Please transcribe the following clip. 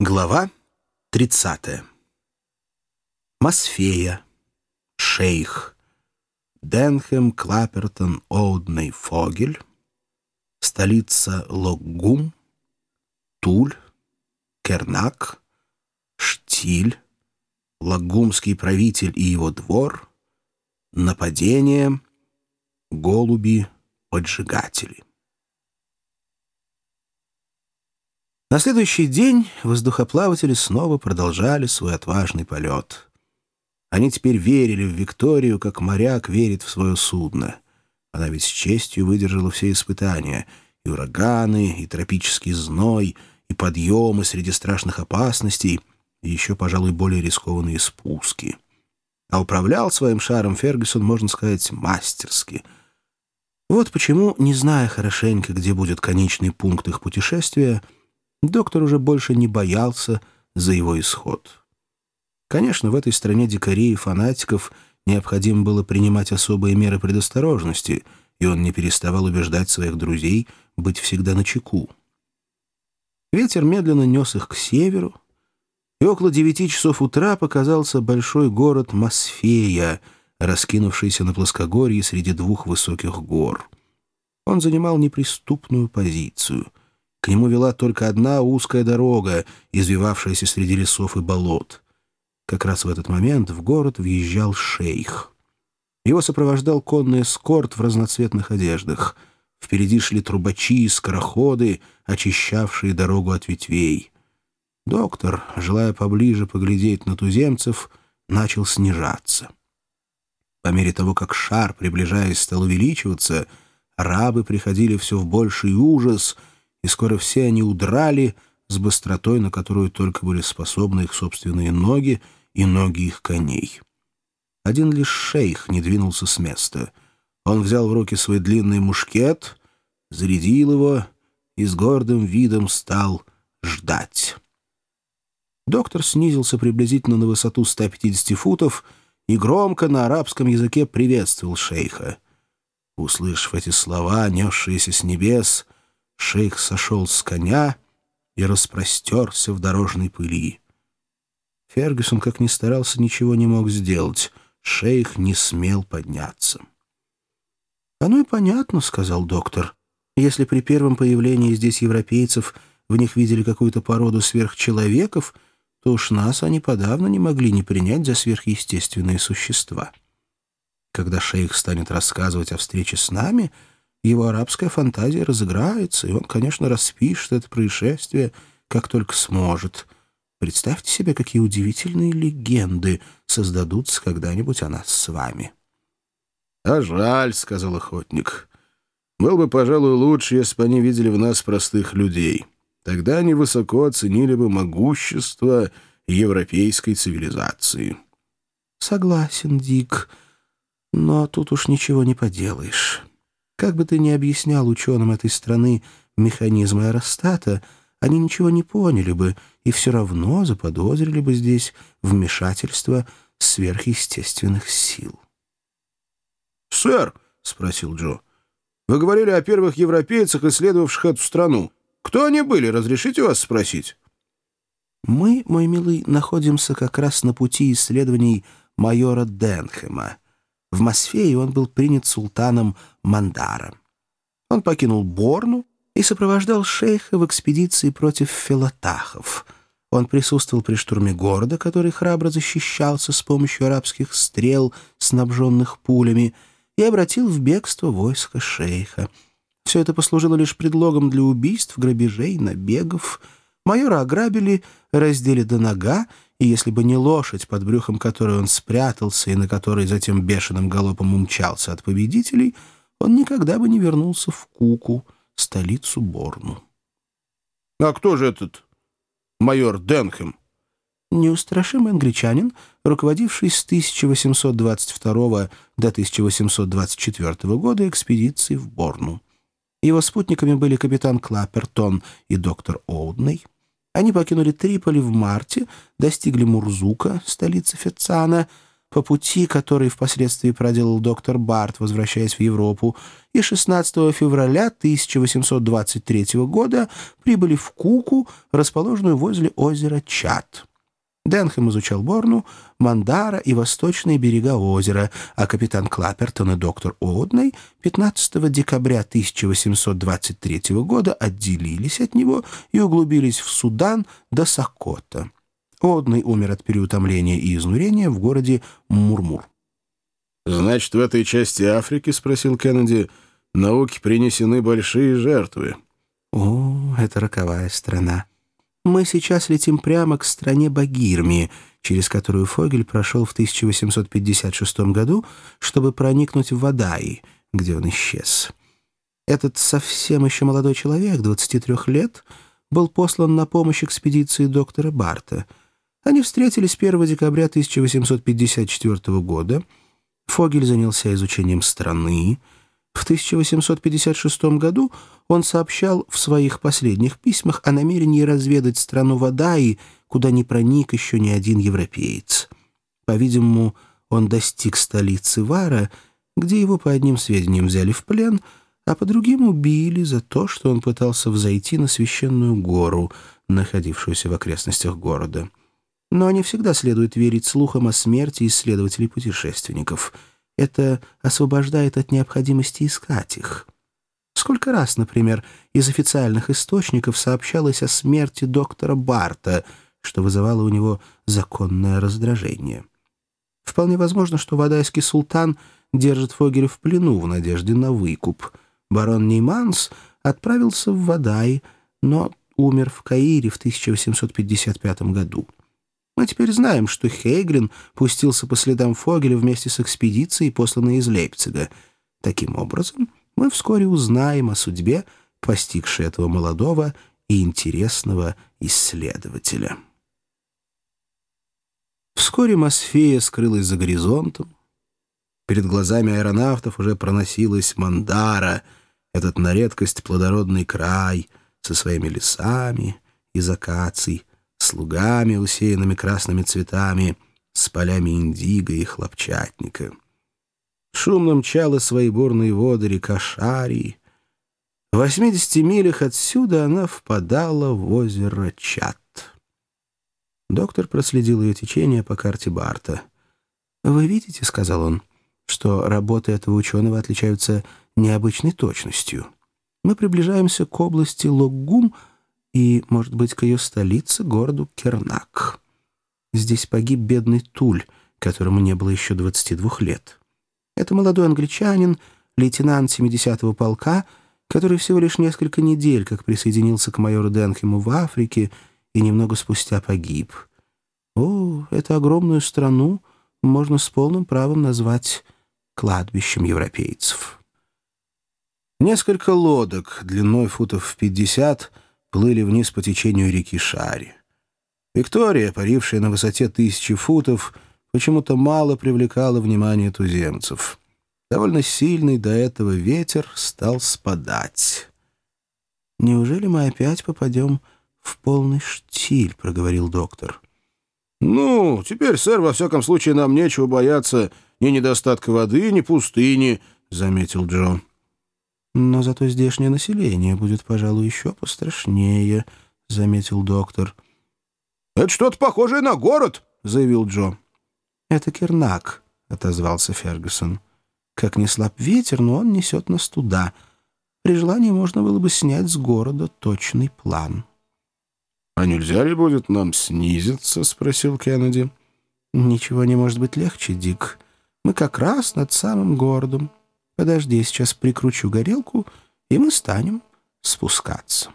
Глава 30. Мосфея, Шейх, Денхэм, Клапертон, Оудней, Фогель, столица Локгум, Туль, Кернак, Штиль, Лагумский правитель и его двор, нападение, голуби-поджигатели. На следующий день воздухоплаватели снова продолжали свой отважный полет. Они теперь верили в Викторию, как моряк верит в свое судно. Она ведь с честью выдержала все испытания — и ураганы, и тропический зной, и подъемы среди страшных опасностей, и еще, пожалуй, более рискованные спуски. А управлял своим шаром Фергюсон, можно сказать, мастерски. Вот почему, не зная хорошенько, где будет конечный пункт их путешествия, — Доктор уже больше не боялся за его исход. Конечно, в этой стране дикарей и фанатиков необходимо было принимать особые меры предосторожности, и он не переставал убеждать своих друзей быть всегда на чеку. Ветер медленно нес их к северу, и около девяти часов утра показался большой город Мосфея, раскинувшийся на плоскогорье среди двух высоких гор. Он занимал неприступную позицию — к нему вела только одна узкая дорога, извивавшаяся среди лесов и болот. Как раз в этот момент в город въезжал шейх. Его сопровождал конный эскорт в разноцветных одеждах. Впереди шли трубачи и скороходы, очищавшие дорогу от ветвей. Доктор, желая поближе поглядеть на туземцев, начал снижаться. По мере того, как шар, приближаясь, стал увеличиваться, рабы приходили все в больший ужас — и скоро все они удрали с быстротой, на которую только были способны их собственные ноги и ноги их коней. Один лишь шейх не двинулся с места. Он взял в руки свой длинный мушкет, зарядил его и с гордым видом стал ждать. Доктор снизился приблизительно на высоту 150 футов и громко на арабском языке приветствовал шейха. Услышав эти слова, несшиеся с небес, Шейх сошел с коня и распростерся в дорожной пыли. Фергюсон, как ни старался, ничего не мог сделать. Шейх не смел подняться. «Оно и понятно», — сказал доктор. «Если при первом появлении здесь европейцев в них видели какую-то породу сверхчеловеков, то уж нас они подавно не могли не принять за сверхъестественные существа. Когда шейх станет рассказывать о встрече с нами...» Его арабская фантазия разыграется, и он, конечно, распишет это происшествие, как только сможет. Представьте себе, какие удивительные легенды создадутся когда-нибудь о нас с вами. — А жаль, — сказал охотник. — Был бы, пожалуй, лучше, если бы они видели в нас простых людей. Тогда они высоко оценили бы могущество европейской цивилизации. — Согласен, Дик, но тут уж ничего не поделаешь. Как бы ты ни объяснял ученым этой страны механизмы аэростата, они ничего не поняли бы и все равно заподозрили бы здесь вмешательство сверхъестественных сил. «Сэр», — спросил Джо, — «вы говорили о первых европейцах, исследовавших эту страну. Кто они были, разрешите вас спросить?» «Мы, мой милый, находимся как раз на пути исследований майора Денхема». В Мосфее он был принят султаном Мандара. Он покинул Борну и сопровождал шейха в экспедиции против филатахов. Он присутствовал при штурме города, который храбро защищался с помощью арабских стрел, снабженных пулями, и обратил в бегство войско шейха. Все это послужило лишь предлогом для убийств, грабежей, набегов. Майора ограбили, раздели до нога и если бы не лошадь, под брюхом которой он спрятался и на которой затем бешеным галопом умчался от победителей, он никогда бы не вернулся в Куку, столицу Борну. — А кто же этот майор Денхэм? Неустрашимый англичанин, руководивший с 1822 до 1824 года экспедицией в Борну. Его спутниками были капитан Клапертон и доктор Оудней. Они покинули Триполи в марте, достигли Мурзука, столицы Фецана, по пути, который впоследствии проделал доктор Барт, возвращаясь в Европу, и 16 февраля 1823 года прибыли в Куку, расположенную возле озера Чат. Денхэм изучал Борну, Мандара и восточные берега озера, а капитан Клаппертон и доктор Оудней 15 декабря 1823 года отделились от него и углубились в Судан до Сокота. Одный умер от переутомления и изнурения в городе Мурмур. «Значит, в этой части Африки, — спросил Кеннеди, — науке принесены большие жертвы». «О, это роковая страна. Мы сейчас летим прямо к стране Багирми, через которую Фогель прошел в 1856 году, чтобы проникнуть в Вадаи, где он исчез. Этот совсем еще молодой человек, 23 лет, был послан на помощь экспедиции доктора Барта — они встретились 1 декабря 1854 года. Фогель занялся изучением страны. В 1856 году он сообщал в своих последних письмах о намерении разведать страну Вадаи, куда не проник еще ни один европеец. По-видимому, он достиг столицы Вара, где его по одним сведениям взяли в плен, а по другим убили за то, что он пытался взойти на священную гору, находившуюся в окрестностях города. Но не всегда следует верить слухам о смерти исследователей-путешественников. Это освобождает от необходимости искать их. Сколько раз, например, из официальных источников сообщалось о смерти доктора Барта, что вызывало у него законное раздражение. Вполне возможно, что вадайский султан держит Фогеля в плену в надежде на выкуп. Барон Нейманс отправился в Вадай, но умер в Каире в 1855 году. Мы теперь знаем, что Хейглин пустился по следам Фогеля вместе с экспедицией, посланной из Лейпцига. Таким образом, мы вскоре узнаем о судьбе, постигшей этого молодого и интересного исследователя. Вскоре Мосфея скрылась за горизонтом. Перед глазами аэронавтов уже проносилась Мандара, этот на редкость плодородный край со своими лесами из акаций, слугами, усеянными красными цветами, с полями индиго и хлопчатника. Шумно мчала свои бурные воды река Шарий. В 80 милях отсюда она впадала в озеро Чат. Доктор проследил ее течение по карте Барта. «Вы видите, — сказал он, — что работы этого ученого отличаются необычной точностью. Мы приближаемся к области Логгум — и, может быть, к ее столице, городу Кернак. Здесь погиб бедный Туль, которому не было еще 22 лет. Это молодой англичанин, лейтенант 70-го полка, который всего лишь несколько недель как присоединился к майору Денхему в Африке и немного спустя погиб. О, эту огромную страну можно с полным правом назвать кладбищем европейцев. Несколько лодок длиной футов в 50 плыли вниз по течению реки Шари. Виктория, парившая на высоте тысячи футов, почему-то мало привлекала внимание туземцев. Довольно сильный до этого ветер стал спадать. «Неужели мы опять попадем в полный штиль?» — проговорил доктор. «Ну, теперь, сэр, во всяком случае, нам нечего бояться ни недостатка воды, ни пустыни», — заметил Джо. «Но зато здешнее население будет, пожалуй, еще пострашнее», — заметил доктор. «Это что-то похожее на город», — заявил Джо. «Это Кернак», — отозвался Фергюсон. «Как не слаб ветер, но он несет нас туда. При желании можно было бы снять с города точный план». «А нельзя ли будет нам снизиться?» — спросил Кеннеди. «Ничего не может быть легче, Дик. Мы как раз над самым городом». Подожди, сейчас прикручу горелку, и мы станем спускаться.